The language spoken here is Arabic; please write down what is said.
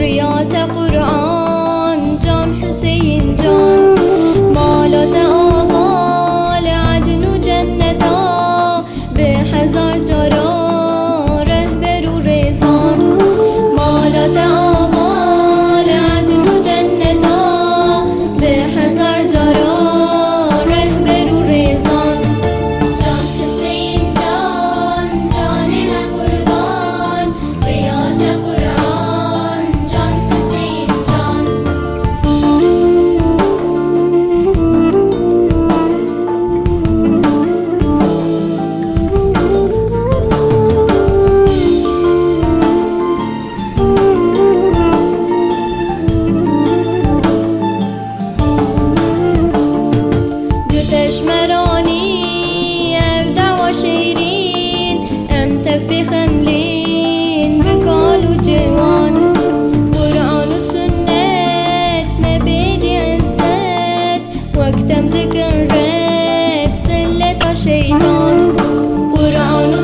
Patreon مشمراني أبدع وشيرين أمتف بخملين بقال وجوان قرآن سلة شيطان قرآن